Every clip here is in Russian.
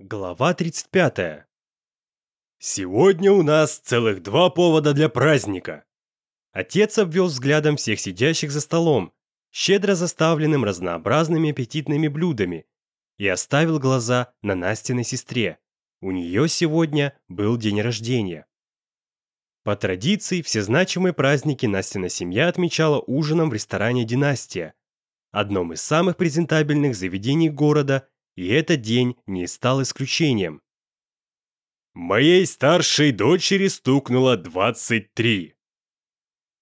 Глава 35. Сегодня у нас целых два повода для праздника. Отец обвел взглядом всех сидящих за столом, щедро заставленным разнообразными аппетитными блюдами, и оставил глаза на Настиной сестре. У нее сегодня был день рождения. По традиции, все значимые праздники Настина семья отмечала ужином в ресторане «Династия», одном из самых презентабельных заведений города – и этот день не стал исключением. Моей старшей дочери стукнуло 23.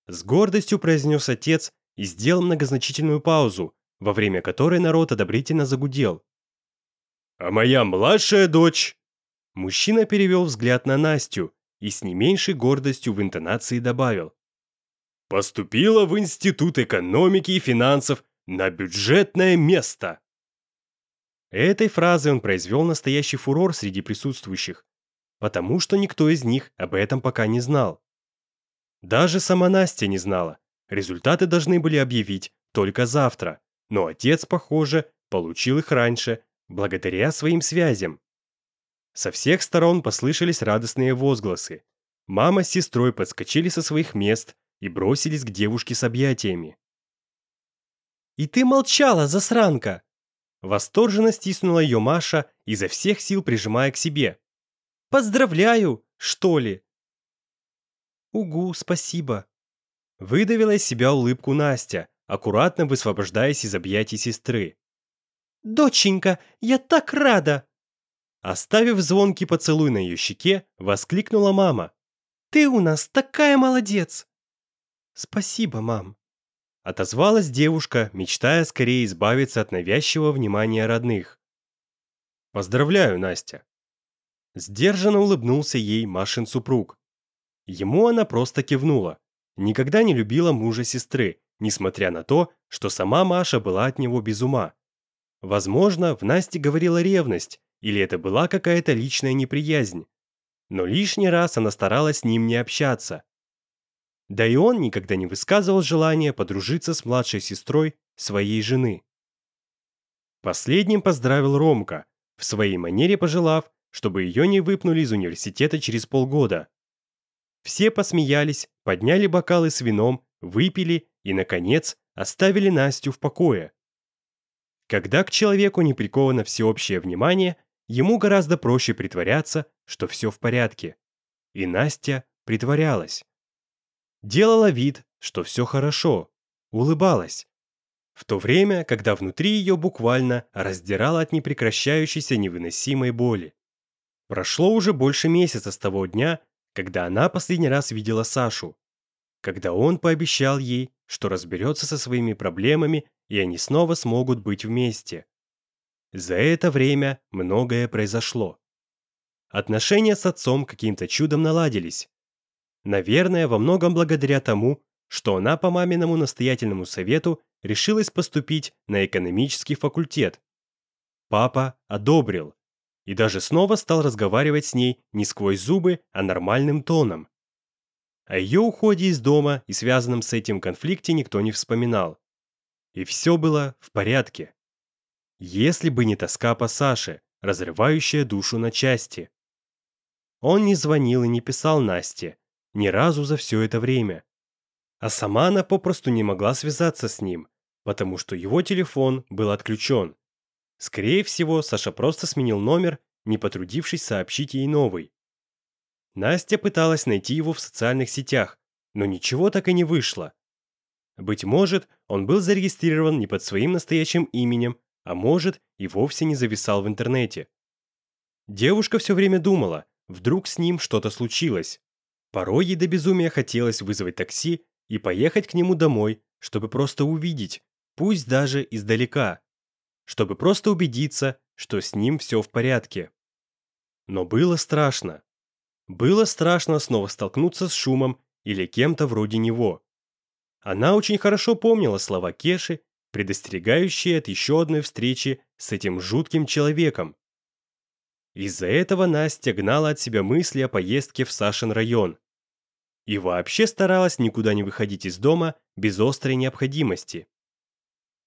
С гордостью произнес отец и сделал многозначительную паузу, во время которой народ одобрительно загудел. «А моя младшая дочь...» Мужчина перевел взгляд на Настю и с не меньшей гордостью в интонации добавил. «Поступила в Институт экономики и финансов на бюджетное место!» Этой фразой он произвел настоящий фурор среди присутствующих, потому что никто из них об этом пока не знал. Даже сама Настя не знала. Результаты должны были объявить только завтра, но отец, похоже, получил их раньше, благодаря своим связям. Со всех сторон послышались радостные возгласы. Мама с сестрой подскочили со своих мест и бросились к девушке с объятиями. «И ты молчала, засранка!» Восторженно стиснула ее Маша, изо всех сил прижимая к себе. «Поздравляю, что ли?» «Угу, спасибо!» Выдавила из себя улыбку Настя, аккуратно высвобождаясь из объятий сестры. «Доченька, я так рада!» Оставив звонкий поцелуй на ее щеке, воскликнула мама. «Ты у нас такая молодец!» «Спасибо, мам!» Отозвалась девушка, мечтая скорее избавиться от навязчивого внимания родных. «Поздравляю, Настя!» Сдержанно улыбнулся ей Машин супруг. Ему она просто кивнула. Никогда не любила мужа сестры, несмотря на то, что сама Маша была от него без ума. Возможно, в Насте говорила ревность, или это была какая-то личная неприязнь. Но лишний раз она старалась с ним не общаться, да и он никогда не высказывал желания подружиться с младшей сестрой своей жены. Последним поздравил Ромка, в своей манере пожелав, чтобы ее не выпнули из университета через полгода. Все посмеялись, подняли бокалы с вином, выпили и, наконец, оставили Настю в покое. Когда к человеку не приковано всеобщее внимание, ему гораздо проще притворяться, что все в порядке. И Настя притворялась делала вид, что все хорошо, улыбалась. В то время, когда внутри ее буквально раздирало от непрекращающейся невыносимой боли. Прошло уже больше месяца с того дня, когда она последний раз видела Сашу, когда он пообещал ей, что разберется со своими проблемами и они снова смогут быть вместе. За это время многое произошло. Отношения с отцом каким-то чудом наладились. Наверное, во многом благодаря тому, что она по маминому настоятельному совету решилась поступить на экономический факультет. Папа одобрил и даже снова стал разговаривать с ней не сквозь зубы, а нормальным тоном. О ее уходе из дома и связанном с этим конфликте никто не вспоминал. И все было в порядке. Если бы не тоска по Саше, разрывающая душу на части. Он не звонил и не писал Насте, ни разу за все это время. А сама она попросту не могла связаться с ним, потому что его телефон был отключен. Скорее всего, Саша просто сменил номер, не потрудившись сообщить ей новый. Настя пыталась найти его в социальных сетях, но ничего так и не вышло. Быть может, он был зарегистрирован не под своим настоящим именем, а может, и вовсе не зависал в интернете. Девушка все время думала, вдруг с ним что-то случилось. Порой ей до безумия хотелось вызвать такси и поехать к нему домой, чтобы просто увидеть, пусть даже издалека, чтобы просто убедиться, что с ним все в порядке. Но было страшно. Было страшно снова столкнуться с шумом или кем-то вроде него. Она очень хорошо помнила слова Кеши, предостерегающие от еще одной встречи с этим жутким человеком. Из-за этого Настя гнала от себя мысли о поездке в Сашин район и вообще старалась никуда не выходить из дома без острой необходимости.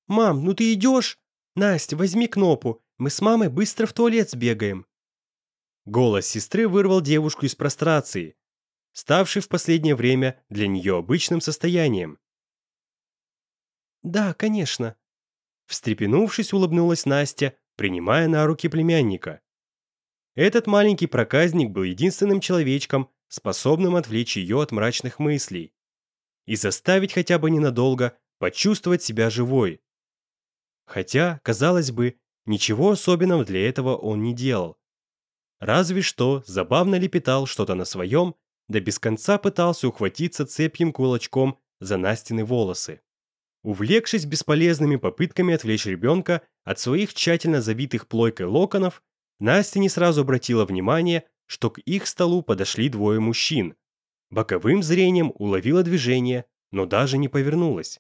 «Мам, ну ты идешь? Настя, возьми кнопу, мы с мамой быстро в туалет сбегаем». Голос сестры вырвал девушку из прострации, ставший в последнее время для нее обычным состоянием. «Да, конечно», — встрепенувшись, улыбнулась Настя, принимая на руки племянника. Этот маленький проказник был единственным человечком, способным отвлечь ее от мрачных мыслей и заставить хотя бы ненадолго почувствовать себя живой. Хотя, казалось бы, ничего особенного для этого он не делал. Разве что забавно лепетал что-то на своем, да без конца пытался ухватиться цепким кулачком за Настины волосы. Увлекшись бесполезными попытками отвлечь ребенка от своих тщательно завитых плойкой локонов, Настя не сразу обратила внимание что к их столу подошли двое мужчин. Боковым зрением уловила движение, но даже не повернулась.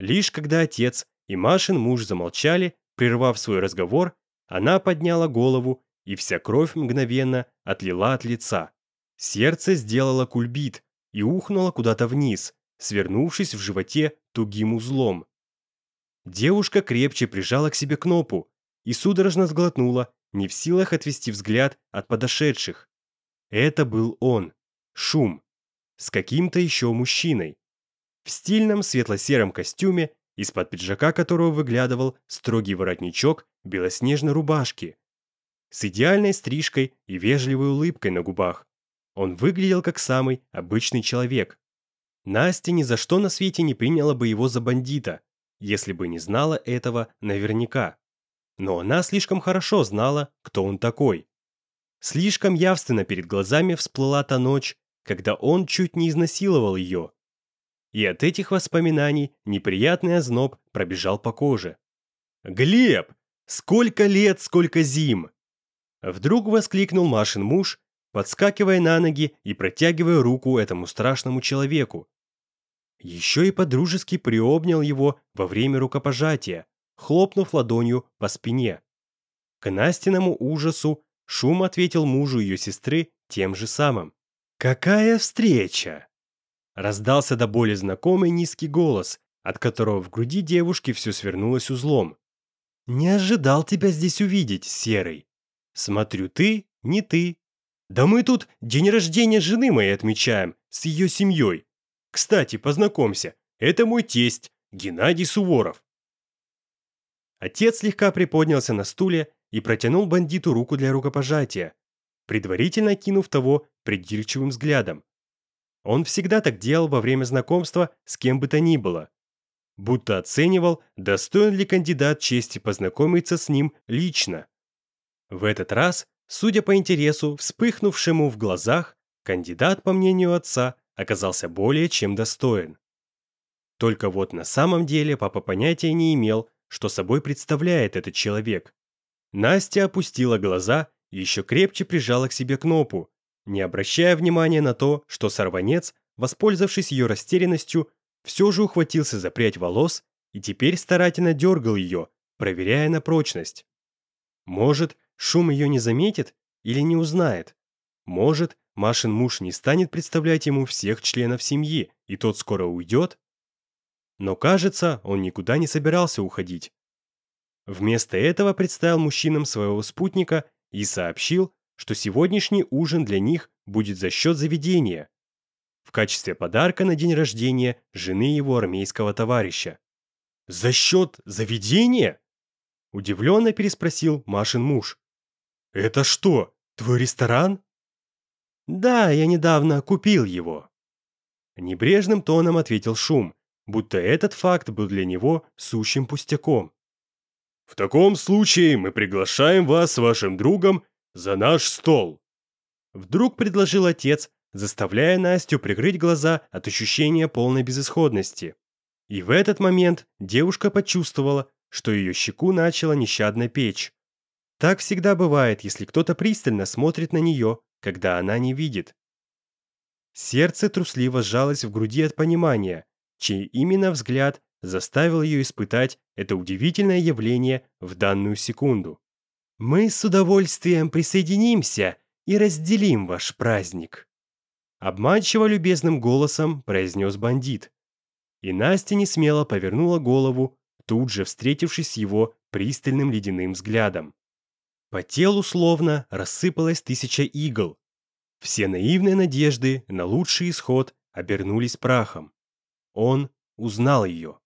Лишь когда отец и Машин муж замолчали, прервав свой разговор, она подняла голову, и вся кровь мгновенно отлила от лица. Сердце сделало кульбит и ухнуло куда-то вниз, свернувшись в животе тугим узлом. Девушка крепче прижала к себе кнопу и судорожно сглотнула, не в силах отвести взгляд от подошедших. Это был он, Шум, с каким-то еще мужчиной. В стильном светло-сером костюме, из-под пиджака которого выглядывал строгий воротничок белоснежной рубашки. С идеальной стрижкой и вежливой улыбкой на губах. Он выглядел как самый обычный человек. Настя ни за что на свете не приняла бы его за бандита, если бы не знала этого наверняка но она слишком хорошо знала, кто он такой. Слишком явственно перед глазами всплыла та ночь, когда он чуть не изнасиловал ее. И от этих воспоминаний неприятный озноб пробежал по коже. «Глеб! Сколько лет, сколько зим!» Вдруг воскликнул Машин муж, подскакивая на ноги и протягивая руку этому страшному человеку. Еще и подружески приобнял его во время рукопожатия, хлопнув ладонью по спине. К Настиному ужасу Шум ответил мужу ее сестры тем же самым. «Какая встреча!» Раздался до боли знакомый низкий голос, от которого в груди девушки все свернулось узлом. «Не ожидал тебя здесь увидеть, Серый. Смотрю, ты не ты. Да мы тут день рождения жены моей отмечаем с ее семьей. Кстати, познакомься, это мой тесть, Геннадий Суворов. Отец слегка приподнялся на стуле и протянул бандиту руку для рукопожатия, предварительно кинув того придирчивым взглядом. Он всегда так делал во время знакомства с кем бы то ни было, будто оценивал, достоин ли кандидат чести познакомиться с ним лично. В этот раз, судя по интересу, вспыхнувшему в глазах, кандидат, по мнению отца, оказался более чем достоин. Только вот на самом деле папа понятия не имел, что собой представляет этот человек. Настя опустила глаза и еще крепче прижала к себе кнопу, не обращая внимания на то, что сорванец, воспользовавшись ее растерянностью, все же ухватился за прядь волос и теперь старательно дергал ее, проверяя на прочность. Может, шум ее не заметит или не узнает. Может, Машин муж не станет представлять ему всех членов семьи, и тот скоро уйдет? но, кажется, он никуда не собирался уходить. Вместо этого представил мужчинам своего спутника и сообщил, что сегодняшний ужин для них будет за счет заведения, в качестве подарка на день рождения жены его армейского товарища. «За счет заведения?» – удивленно переспросил Машин муж. «Это что, твой ресторан?» «Да, я недавно купил его». Небрежным тоном ответил Шум, будто этот факт был для него сущим пустяком. «В таком случае мы приглашаем вас с вашим другом за наш стол», вдруг предложил отец, заставляя Настю прикрыть глаза от ощущения полной безысходности. И в этот момент девушка почувствовала, что ее щеку начала нещадно печь. Так всегда бывает, если кто-то пристально смотрит на нее, когда она не видит. Сердце трусливо сжалось в груди от понимания, чей именно взгляд заставил ее испытать это удивительное явление в данную секунду. «Мы с удовольствием присоединимся и разделим ваш праздник», обманчиво любезным голосом произнес бандит. И Настя не смело повернула голову, тут же встретившись с его пристальным ледяным взглядом. По телу словно рассыпалась тысяча игл. Все наивные надежды на лучший исход обернулись прахом. Он узнал ее.